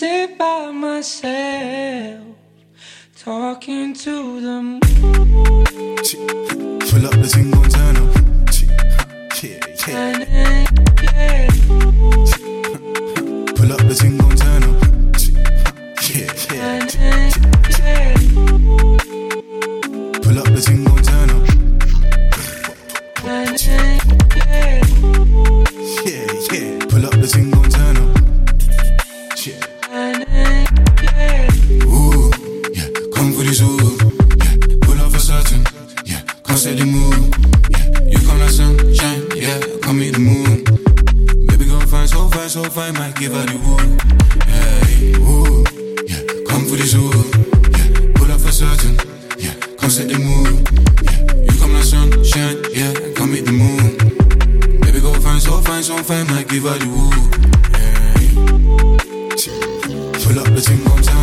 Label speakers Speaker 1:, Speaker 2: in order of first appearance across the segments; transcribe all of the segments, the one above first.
Speaker 1: sit by myself, talking to the moon.
Speaker 2: Pull up the gon' turn up. Yeah, yeah.
Speaker 1: Then, yeah,
Speaker 2: Pull up the gon' turn up. Yeah, yeah.
Speaker 1: then, yeah,
Speaker 2: Pull up the gon' turn up.
Speaker 1: then, yeah,
Speaker 2: Yeah, yeah. Pull up the thing, fine, might give her the woo, hey, ooh, yeah, come for the ooh, yeah, pull up for certain, yeah, come set the mood, yeah, you come like sunshine, yeah, come meet the moon, baby go find so fine, so fine, might give her the woo, hey. Pull up the thing, gon' turn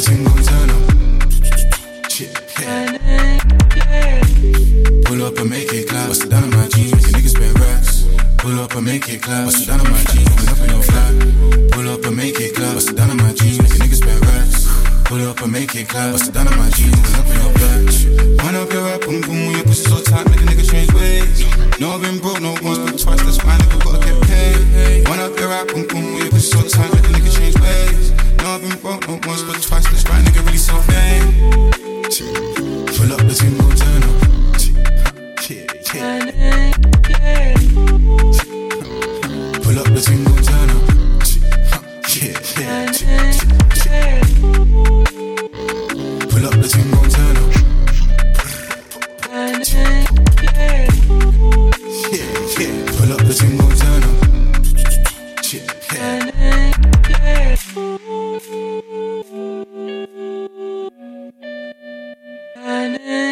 Speaker 2: Up gon' turn up. Yeah, yeah. Pull up
Speaker 1: and
Speaker 2: make it clap. Bust it down on my jeans, make a nigga spend racks. Pull up and make it clap. Bust it down on my jeans, up in your flat. Pull up and make it clap. Bust it down on my jeans, make a nigga spend racks. Pull up and make it clap. Bust it down on my jeans, pull up in your back. Wind up your rap, boom boom, I've broke, no once, but twice. That's why nigga really self-made. Pull up the thing, gon' turn up. Yeah, yeah. Pull up the thing, gon' turn up. Yeah, yeah. Pull up the thing, gon' turn up.
Speaker 1: yeah.
Speaker 2: Yeah. Pull up the thing, gon' in